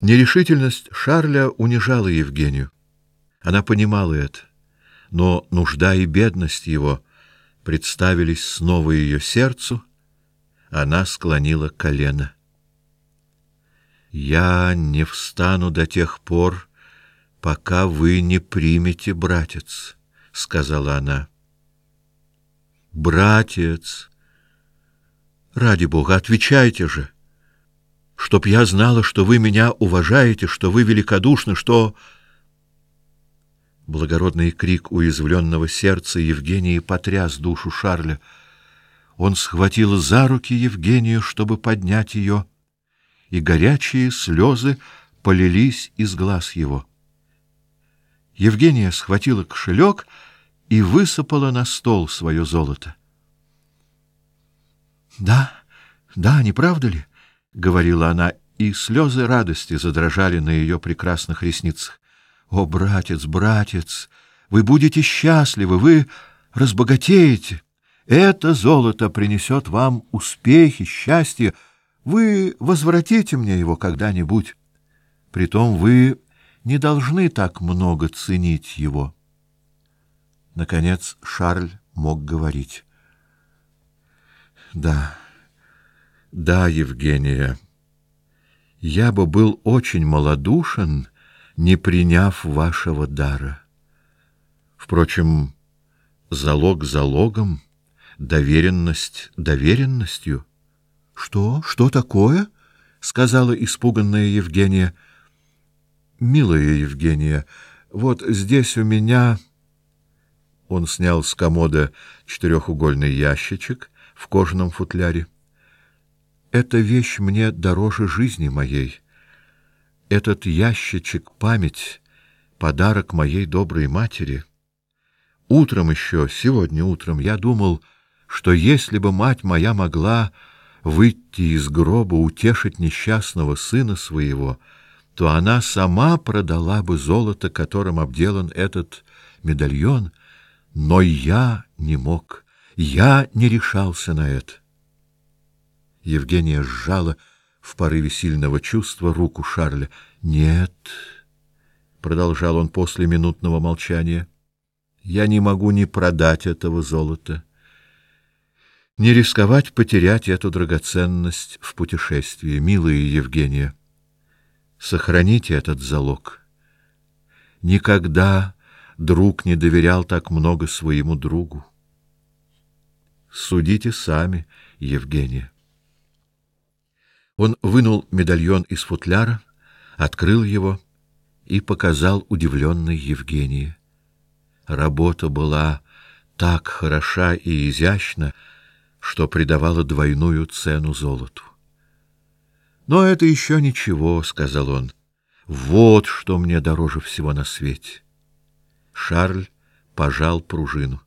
Нерешительность Шарля унижала Евгению. Она понимала это, но нужда и бедность его представились снова ее сердцу, она склонила колено. Я не встану до тех пор, пока вы не примете, братец, сказала она. Братец, ради бога, отвечайте же, чтоб я знала, что вы меня уважаете, что вы великодушны, что Благородный крик уязвленного сердца Евгении потряс душу Шарля. Он схватил за руки Евгению, чтобы поднять ее, и горячие слезы полились из глаз его. Евгения схватила кошелек и высыпала на стол свое золото. Да, да, не правда ли? Говорила она, и слезы радости задрожали на ее прекрасных ресницах. О, братец, братец, вы будете счастливы, вы разбогатеете. Это золото принесет вам успехи, счастье. Вы возвратите мне его когда-нибудь. Притом вы не должны так много ценить его. Наконец Шарль мог говорить. Да. Да, Евгения. Я бы был очень малодушен, не приняв вашего дара. Впрочем, залог залогом, доверенность доверенностью. Что? Что такое? сказала испуганная Евгения. Милая Евгения, вот здесь у меня Он снял с комода четырехугольный ящичек в кожаном футляре. Эта вещь мне дороже жизни моей. Этот ящичек память подарок моей доброй матери. Утром еще, сегодня утром я думал, что если бы мать моя могла выйти из гроба утешить несчастного сына своего, то она сама продала бы золото, которым обделан этот медальон, но я не мог, я не решался на это. Евгения сжала в порыве сильного чувства руку Шарля. "Нет", продолжал он после минутного молчания. "Я не могу ни продать этого золота, не рисковать потерять эту драгоценность в путешествии, милая Евгения. Сохраните этот залог. Никогда друг не доверял так много своему другу. Судите сами, Евгения. Он вынул медальон из футляра, открыл его и показал удивленной Евгении. Работа была так хороша и изящна, что придавала двойную цену золоту. Но это еще ничего, сказал он. Вот что мне дороже всего на свете. Шарль пожал пружину.